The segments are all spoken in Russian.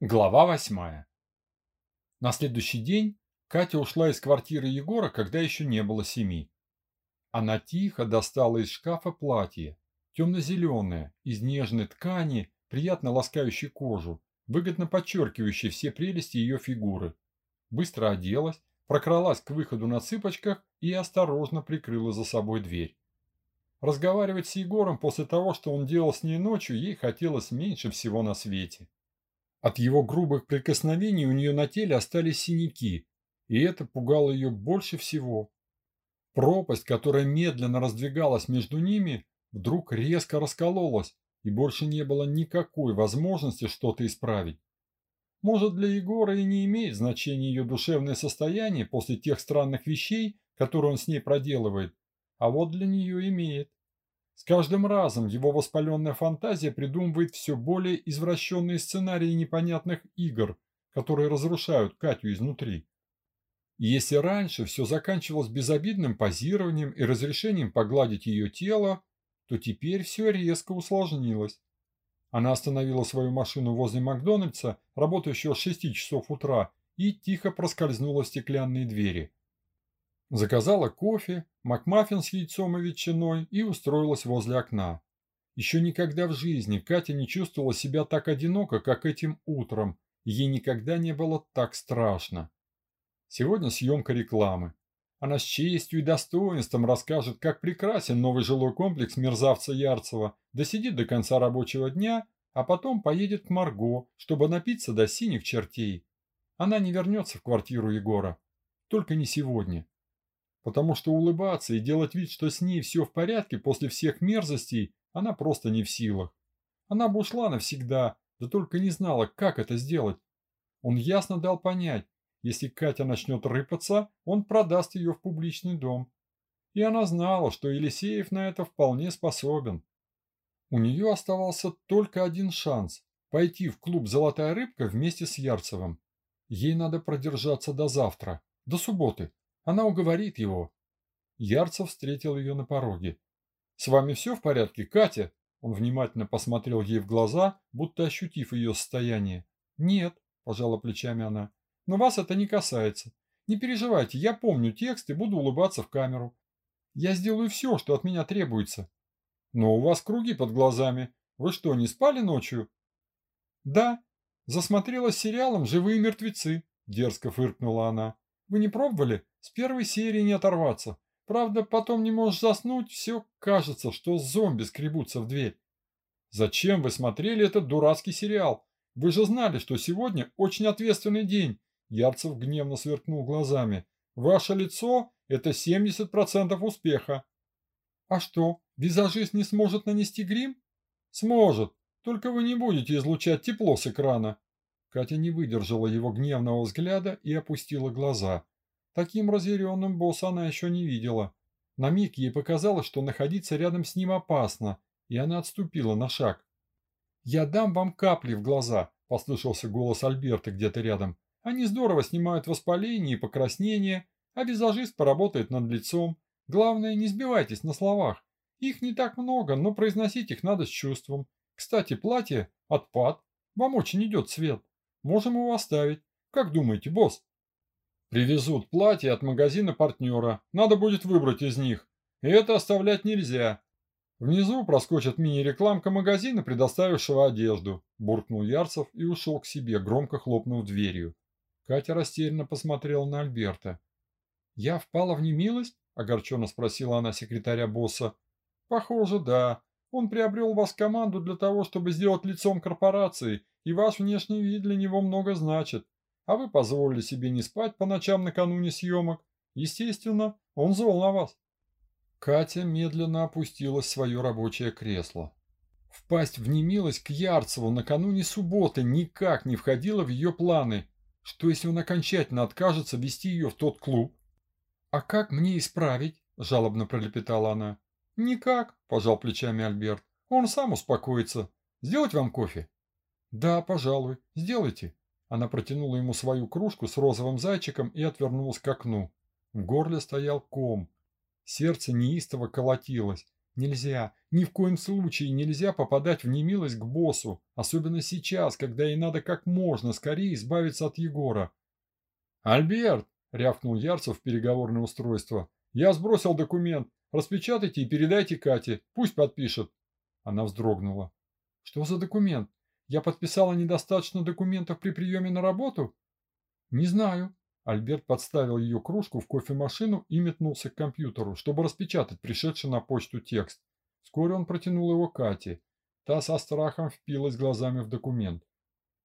Глава восьмая. На следующий день Катя ушла из квартиры Егора, когда еще не было семи. Она тихо достала из шкафа платье, темно-зеленое, из нежной ткани, приятно ласкающей кожу, выгодно подчеркивающей все прелести ее фигуры. Быстро оделась, прокралась к выходу на цыпочках и осторожно прикрыла за собой дверь. Разговаривать с Егором после того, что он делал с ней ночью, ей хотелось меньше всего на свете. От его грубых прикосновений у нее на теле остались синяки, и это пугало ее больше всего. Пропасть, которая медленно раздвигалась между ними, вдруг резко раскололась, и больше не было никакой возможности что-то исправить. Может, для Егора и не имеет значения ее душевное состояние после тех странных вещей, которые он с ней проделывает, а вот для нее имеет. С каждым разом его воспаленная фантазия придумывает все более извращенные сценарии непонятных игр, которые разрушают Катю изнутри. И если раньше все заканчивалось безобидным позированием и разрешением погладить ее тело, то теперь все резко усложнилось. Она остановила свою машину возле Макдональдса, работающего с 6 часов утра, и тихо проскользнула в стеклянные двери. Заказала кофе, макмаффин с яйцом и ветчиной и устроилась возле окна. Еще никогда в жизни Катя не чувствовала себя так одиноко, как этим утром, ей никогда не было так страшно. Сегодня съемка рекламы. Она с честью и достоинством расскажет, как прекрасен новый жилой комплекс мерзавца Ярцева, досидит до конца рабочего дня, а потом поедет к Марго, чтобы напиться до синих чертей. Она не вернется в квартиру Егора. Только не сегодня потому что улыбаться и делать вид, что с ней все в порядке после всех мерзостей, она просто не в силах. Она бы ушла навсегда, да только не знала, как это сделать. Он ясно дал понять, если Катя начнет рыпаться, он продаст ее в публичный дом. И она знала, что Елисеев на это вполне способен. У нее оставался только один шанс – пойти в клуб «Золотая рыбка» вместе с Ярцевым. Ей надо продержаться до завтра, до субботы, она уговорит его. Ярцев встретил ее на пороге. «С вами все в порядке, Катя?» Он внимательно посмотрел ей в глаза, будто ощутив ее состояние. «Нет», – пожала плечами она, – «но вас это не касается. Не переживайте, я помню текст и буду улыбаться в камеру. Я сделаю все, что от меня требуется. Но у вас круги под глазами. Вы что, не спали ночью?» «Да, засмотрелась сериалом «Живые мертвецы», – дерзко фыркнула она. «Вы не пробовали? С первой серии не оторваться. Правда, потом не можешь заснуть, все кажется, что зомби скребутся в дверь. Зачем вы смотрели этот дурацкий сериал? Вы же знали, что сегодня очень ответственный день. Ярцев гневно сверкнул глазами. Ваше лицо – это 70% успеха. А что, визажист не сможет нанести грим? Сможет, только вы не будете излучать тепло с экрана. Катя не выдержала его гневного взгляда и опустила глаза. Таким разъяренным босса она еще не видела. На миг ей показалось, что находиться рядом с ним опасно, и она отступила на шаг. «Я дам вам капли в глаза», – послышался голос Альберта где-то рядом. «Они здорово снимают воспаление и покраснение, а визажист поработает над лицом. Главное, не сбивайтесь на словах. Их не так много, но произносить их надо с чувством. Кстати, платье – отпад. Вам очень идет цвет. Можем его оставить. Как думаете, босс?» Привезут платье от магазина партнера. Надо будет выбрать из них. И это оставлять нельзя. Внизу проскочит мини-рекламка магазина, предоставившего одежду. Буркнул Ярцев и ушел к себе, громко хлопнув дверью. Катя растерянно посмотрела на Альберта. «Я впала в немилость?» – огорченно спросила она секретаря босса. «Похоже, да. Он приобрел вас команду для того, чтобы сделать лицом корпорации, и ваш внешний вид для него много значит а вы позволили себе не спать по ночам накануне съемок. Естественно, он зол на вас. Катя медленно опустилась в свое рабочее кресло. Впасть в немилость к Ярцеву накануне субботы никак не входило в ее планы. Что если он окончательно откажется вести ее в тот клуб? «А как мне исправить?» – жалобно пролепетала она. «Никак», – пожал плечами Альберт. «Он сам успокоится. Сделать вам кофе?» «Да, пожалуй, сделайте». Она протянула ему свою кружку с розовым зайчиком и отвернулась к окну. В горле стоял ком. Сердце неистово колотилось. Нельзя, ни в коем случае нельзя попадать в немилость к боссу, особенно сейчас, когда ей надо как можно скорее избавиться от Егора. «Альберт!» – рявкнул Ярцев в переговорное устройство. «Я сбросил документ. Распечатайте и передайте Кате. Пусть подпишет». Она вздрогнула. «Что за документ? Я подписала недостаточно документов при приеме на работу?» «Не знаю». Альберт подставил ее кружку в кофемашину и метнулся к компьютеру, чтобы распечатать пришедший на почту текст. Вскоре он протянул его Кате. Та со страхом впилась глазами в документ.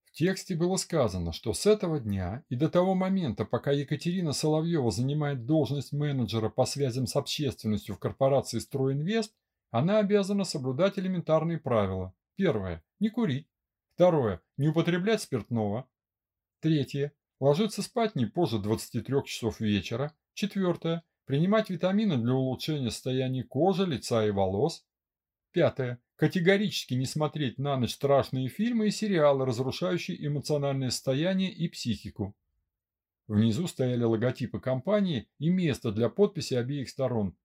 В тексте было сказано, что с этого дня и до того момента, пока Екатерина Соловьева занимает должность менеджера по связям с общественностью в корпорации «Стройинвест», она обязана соблюдать элементарные правила. Первое – не курить. Второе – не употреблять спиртного. Третье – ложиться спать не позже 23 часов вечера. Четвертое – принимать витамины для улучшения состояния кожи, лица и волос. Пятое Категорически не смотреть на ночь страшные фильмы и сериалы, разрушающие эмоциональное состояние и психику. Внизу стояли логотипы компании и место для подписи обеих сторон.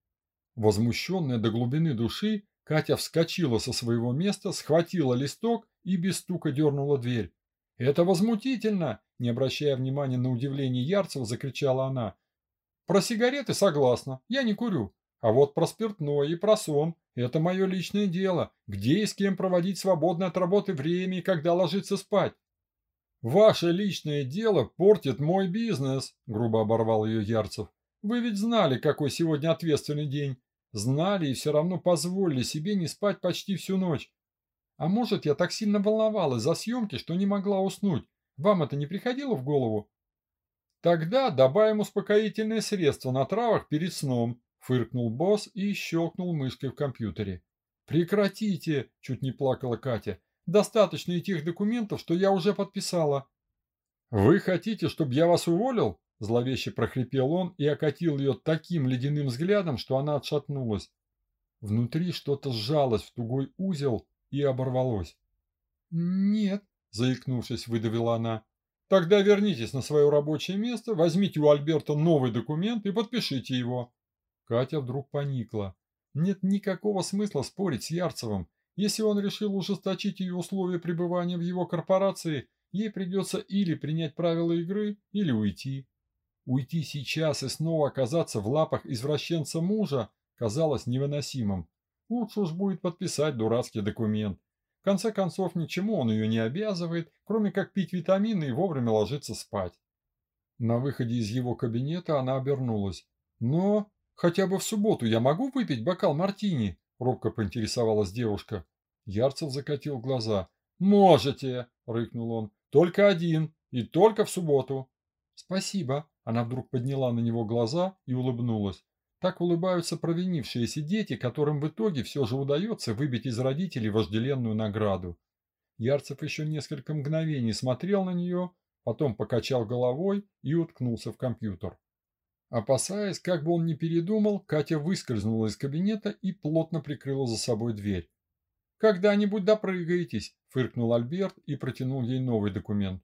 Возмущенная до глубины души, Катя вскочила со своего места, схватила листок и без стука дернула дверь. «Это возмутительно!» – не обращая внимания на удивление Ярцева, закричала она. «Про сигареты согласна, я не курю. А вот про спиртное и про сон – это мое личное дело, где и с кем проводить свободное от работы время и когда ложиться спать. «Ваше личное дело портит мой бизнес», – грубо оборвал ее Ярцев. «Вы ведь знали, какой сегодня ответственный день. Знали и все равно позволили себе не спать почти всю ночь. А может, я так сильно волновалась за съемки, что не могла уснуть. Вам это не приходило в голову?» «Тогда добавим успокоительное средство на травах перед сном», Фыркнул босс и щелкнул мышкой в компьютере. «Прекратите!» – чуть не плакала Катя. «Достаточно и тех документов, что я уже подписала». «Вы хотите, чтобы я вас уволил?» – зловеще прохрипел он и окатил ее таким ледяным взглядом, что она отшатнулась. Внутри что-то сжалось в тугой узел и оборвалось. «Нет», – заикнувшись, выдавила она. «Тогда вернитесь на свое рабочее место, возьмите у Альберта новый документ и подпишите его». Катя вдруг поникла. Нет никакого смысла спорить с Ярцевым. Если он решил ужесточить ее условия пребывания в его корпорации, ей придется или принять правила игры, или уйти. Уйти сейчас и снова оказаться в лапах извращенца мужа казалось невыносимым. Лучше уж будет подписать дурацкий документ. В конце концов, ничему он ее не обязывает, кроме как пить витамины и вовремя ложиться спать. На выходе из его кабинета она обернулась. Но «Хотя бы в субботу я могу выпить бокал мартини?» – робко поинтересовалась девушка. Ярцев закатил глаза. «Можете!» – рыкнул он. «Только один. И только в субботу». «Спасибо!» – она вдруг подняла на него глаза и улыбнулась. Так улыбаются провинившиеся дети, которым в итоге все же удается выбить из родителей вожделенную награду. Ярцев еще несколько мгновений смотрел на нее, потом покачал головой и уткнулся в компьютер. Опасаясь, как бы он ни передумал, Катя выскользнула из кабинета и плотно прикрыла за собой дверь. «Когда-нибудь допрыгаетесь», – фыркнул Альберт и протянул ей новый документ.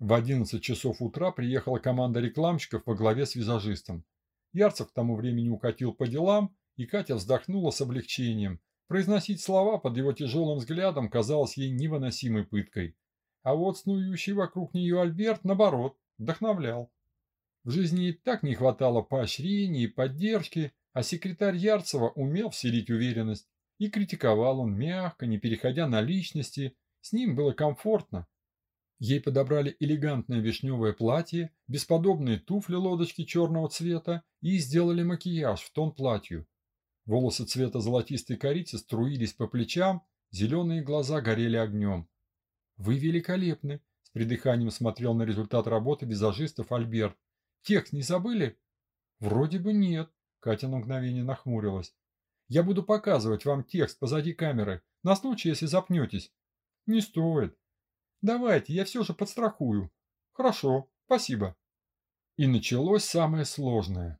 В 11 часов утра приехала команда рекламщиков во главе с визажистом. Ярцев к тому времени укатил по делам, и Катя вздохнула с облегчением. Произносить слова под его тяжелым взглядом казалось ей невыносимой пыткой. А вот снующий вокруг нее Альберт, наоборот, вдохновлял. В жизни и так не хватало поощрений и поддержки, а секретарь Ярцева умел вселить уверенность. И критиковал он мягко, не переходя на личности. С ним было комфортно. Ей подобрали элегантное вишневое платье, бесподобные туфли-лодочки черного цвета и сделали макияж в тон платью. Волосы цвета золотистой корицы струились по плечам, зеленые глаза горели огнем. «Вы великолепны!» – с придыханием смотрел на результат работы визажистов Альберт. Текст не забыли? Вроде бы нет. Катя на мгновение нахмурилась. Я буду показывать вам текст позади камеры, на случай, если запнетесь. Не стоит. Давайте, я все же подстрахую. Хорошо, спасибо. И началось самое сложное.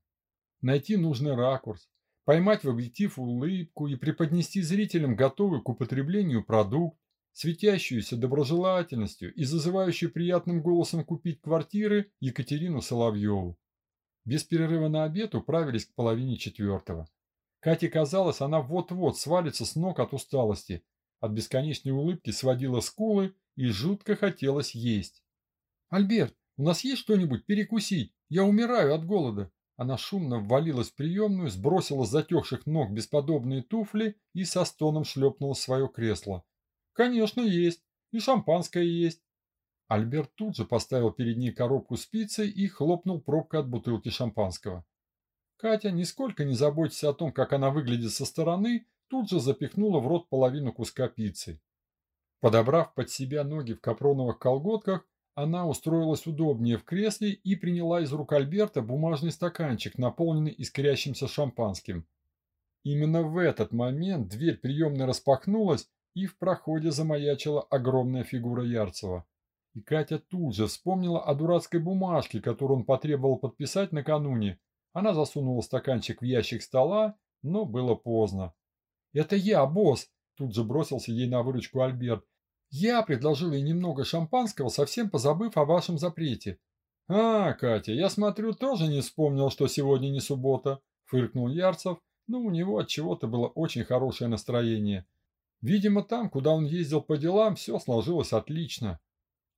Найти нужный ракурс, поймать в объектив улыбку и преподнести зрителям готовый к употреблению продукт, светящуюся доброжелательностью и зазывающую приятным голосом купить квартиры Екатерину Соловьеву. Без перерыва на обед управились к половине четвертого. Кате казалось, она вот-вот свалится с ног от усталости. От бесконечной улыбки сводила скулы и жутко хотелось есть. «Альберт, у нас есть что-нибудь перекусить? Я умираю от голода!» Она шумно ввалилась в приемную, сбросила с затекших ног бесподобные туфли и со стоном шлепнула свое кресло. «Конечно, есть. И шампанское есть». Альберт тут же поставил перед ней коробку с пиццей и хлопнул пробкой от бутылки шампанского. Катя, нисколько не заботясь о том, как она выглядит со стороны, тут же запихнула в рот половину куска пиццы. Подобрав под себя ноги в капроновых колготках, она устроилась удобнее в кресле и приняла из рук Альберта бумажный стаканчик, наполненный искрящимся шампанским. Именно в этот момент дверь приемной распахнулась, и в проходе замаячила огромная фигура Ярцева. И Катя тут же вспомнила о дурацкой бумажке, которую он потребовал подписать накануне. Она засунула стаканчик в ящик стола, но было поздно. «Это я, босс!» – тут же бросился ей на выручку Альберт. Я предложил ей немного шампанского, совсем позабыв о вашем запрете. А, Катя, я смотрю, тоже не вспомнил, что сегодня не суббота, фыркнул Ярцев, но у него от чего-то было очень хорошее настроение. Видимо, там, куда он ездил по делам, все сложилось отлично.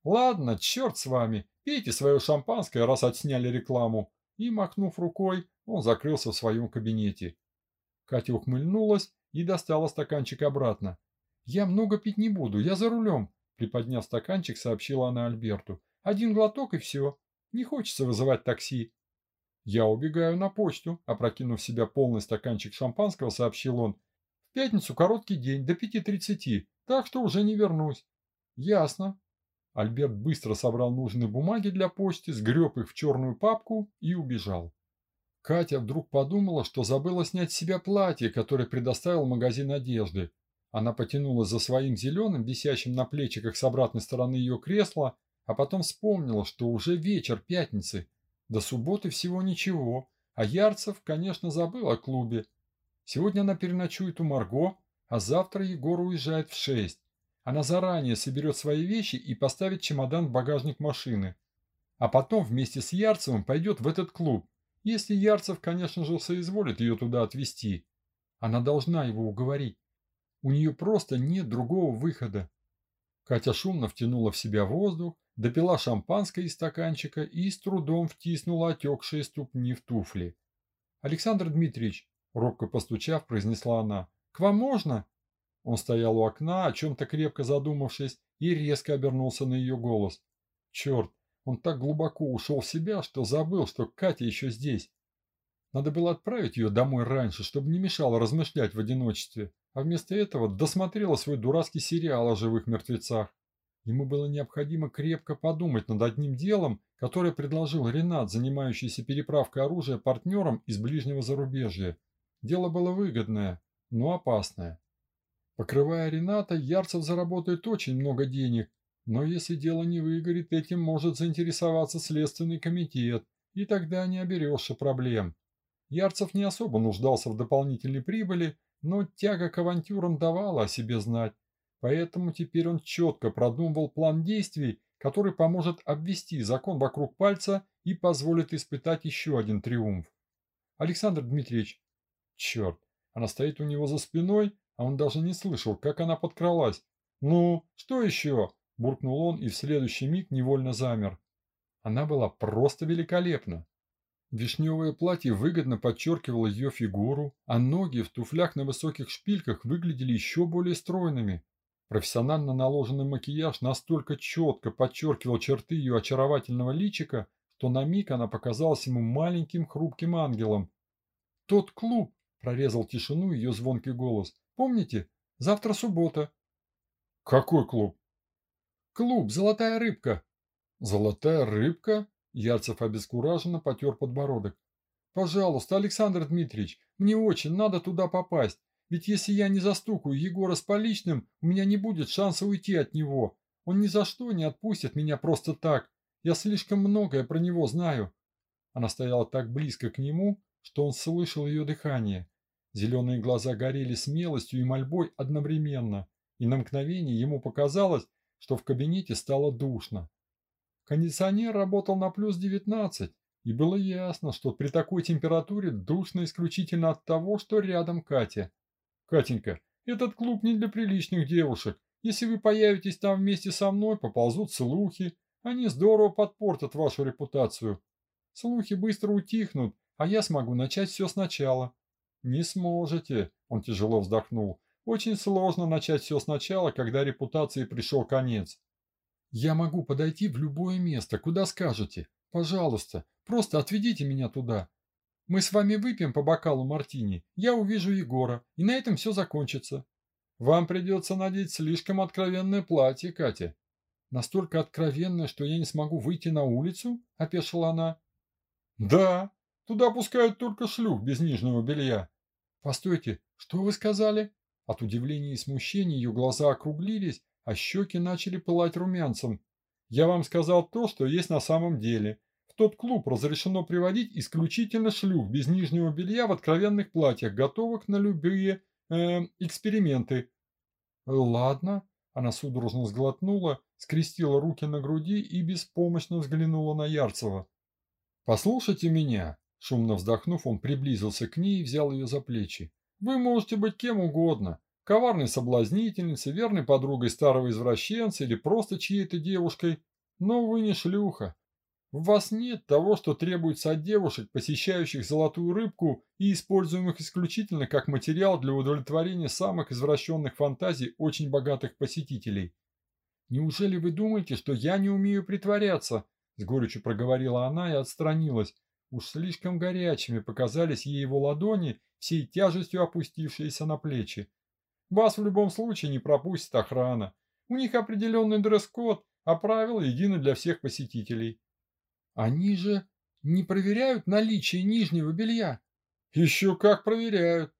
Ладно, черт с вами, пейте свое шампанское, раз отсняли рекламу. И, махнув рукой, он закрылся в своем кабинете. Катя ухмыльнулась и достала стаканчик обратно. «Я много пить не буду, я за рулем», – приподняв стаканчик, сообщила она Альберту. «Один глоток и все. Не хочется вызывать такси». «Я убегаю на почту», – опрокинув в себя полный стаканчик шампанского, сообщил он. «В пятницу короткий день, до пяти тридцати, так что уже не вернусь». «Ясно». Альберт быстро собрал нужные бумаги для почты, сгреб их в черную папку и убежал. Катя вдруг подумала, что забыла снять с себя платье, которое предоставил магазин одежды, она потянулась за своим зеленым, висящим на плечиках с обратной стороны ее кресла, а потом вспомнила, что уже вечер пятницы. До субботы всего ничего, а Ярцев, конечно, забыл о клубе. Сегодня она переночует у Марго, а завтра Егор уезжает в шесть. Она заранее соберет свои вещи и поставит чемодан в багажник машины. А потом вместе с Ярцевым пойдет в этот клуб, если Ярцев, конечно же, соизволит ее туда отвезти. Она должна его уговорить. У нее просто нет другого выхода. Катя шумно втянула в себя воздух, допила шампанское из стаканчика и с трудом втиснула отекшие ступни в туфли. «Александр Дмитриевич», – робко постучав, произнесла она, – «к вам можно?» Он стоял у окна, о чем-то крепко задумавшись, и резко обернулся на ее голос. Черт, он так глубоко ушел в себя, что забыл, что Катя еще здесь. Надо было отправить ее домой раньше, чтобы не мешало размышлять в одиночестве а вместо этого досмотрела свой дурацкий сериал о живых мертвецах. Ему было необходимо крепко подумать над одним делом, которое предложил Ренат, занимающийся переправкой оружия партнерам из ближнего зарубежья. Дело было выгодное, но опасное. Покрывая Рената, Ярцев заработает очень много денег, но если дело не выгорит, этим может заинтересоваться Следственный комитет, и тогда не оберешься проблем. Ярцев не особо нуждался в дополнительной прибыли, но тяга к авантюрам давала о себе знать, поэтому теперь он четко продумывал план действий, который поможет обвести закон вокруг пальца и позволит испытать еще один триумф. Александр Дмитриевич, черт, она стоит у него за спиной, а он даже не слышал, как она подкралась. «Ну, что еще?» – буркнул он и в следующий миг невольно замер. Она была просто великолепна. Вишневое платье выгодно подчеркивало ее фигуру, а ноги в туфлях на высоких шпильках выглядели еще более стройными. Профессионально наложенный макияж настолько четко подчеркивал черты ее очаровательного личика, что на миг она показалась ему маленьким хрупким ангелом. «Тот клуб!» – прорезал тишину ее звонкий голос. «Помните? Завтра суббота». «Какой клуб?» «Клуб «Золотая рыбка». «Золотая рыбка?» Ярцев обескураженно потер подбородок. «Пожалуйста, Александр Дмитриевич, мне очень надо туда попасть. Ведь если я не застукаю Егора с поличным, у меня не будет шанса уйти от него. Он ни за что не отпустит меня просто так. Я слишком многое про него знаю». Она стояла так близко к нему, что он слышал ее дыхание. Зеленые глаза горели смелостью и мольбой одновременно, и на мгновение ему показалось, что в кабинете стало душно. Кондиционер работал на плюс 19, И было ясно, что при такой температуре душно исключительно от того, что рядом Катя. «Катенька, этот клуб не для приличных девушек. Если вы появитесь там вместе со мной, поползут слухи. Они здорово подпортят вашу репутацию. Слухи быстро утихнут, а я смогу начать все сначала». «Не сможете», – он тяжело вздохнул. «Очень сложно начать все сначала, когда репутации пришел конец. Я могу подойти в любое место, куда скажете. Пожалуйста, просто отведите меня туда. Мы с вами выпьем по бокалу мартини, я увижу Егора, и на этом все закончится. Вам придется надеть слишком откровенное платье, Катя. Настолько откровенное, что я не смогу выйти на улицу? Опешила она. Да, туда пускают только шлюх без нижнего белья. Постойте, что вы сказали? От удивления и смущения ее глаза округлились, а щеки начали пылать румянцем. Я вам сказал то, что есть на самом деле. В тот клуб разрешено приводить исключительно шлюх без нижнего белья в откровенных платьях, готовых на любые э, эксперименты. Ладно. Она судорожно сглотнула, скрестила руки на груди и беспомощно взглянула на Ярцева. «Послушайте меня!» Шумно вздохнув, он приблизился к ней и взял ее за плечи. «Вы можете быть кем угодно. Коварной соблазнительницей, верной подругой старого извращенца или просто чьей-то девушкой. Но вы не шлюха. В вас нет того, что требуется от девушек, посещающих золотую рыбку и используемых исключительно как материал для удовлетворения самых извращенных фантазий очень богатых посетителей. «Неужели вы думаете, что я не умею притворяться?» – с горечью проговорила она и отстранилась. Уж слишком горячими показались ей его ладони, всей тяжестью опустившиеся на плечи. «Вас в любом случае не пропустит охрана. У них определенный дресс-код, а правила едины для всех посетителей». Они же не проверяют наличие нижнего белья. Еще как проверяют.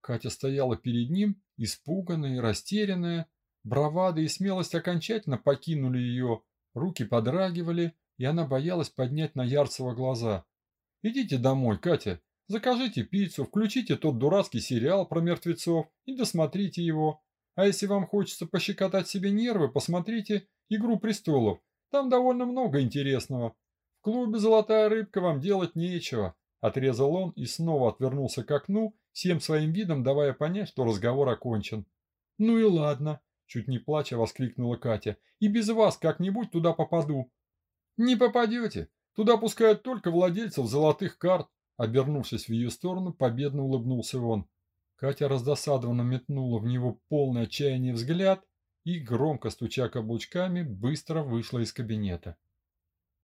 Катя стояла перед ним, испуганная и растерянная. Бравада и смелость окончательно покинули ее. Руки подрагивали, и она боялась поднять на Ярцева глаза. «Идите домой, Катя. Закажите пиццу, включите тот дурацкий сериал про мертвецов и досмотрите его. А если вам хочется пощекотать себе нервы, посмотрите «Игру престолов». Там довольно много интересного клубе «Золотая рыбка» вам делать нечего», – отрезал он и снова отвернулся к окну, всем своим видом давая понять, что разговор окончен. «Ну и ладно», – чуть не плача воскликнула Катя, – «и без вас как-нибудь туда попаду». «Не попадете. Туда пускают только владельцев золотых карт», – обернувшись в ее сторону, победно улыбнулся он. Катя раздосадованно метнула в него полный отчаяния взгляд и, громко стуча каблучками, быстро вышла из кабинета.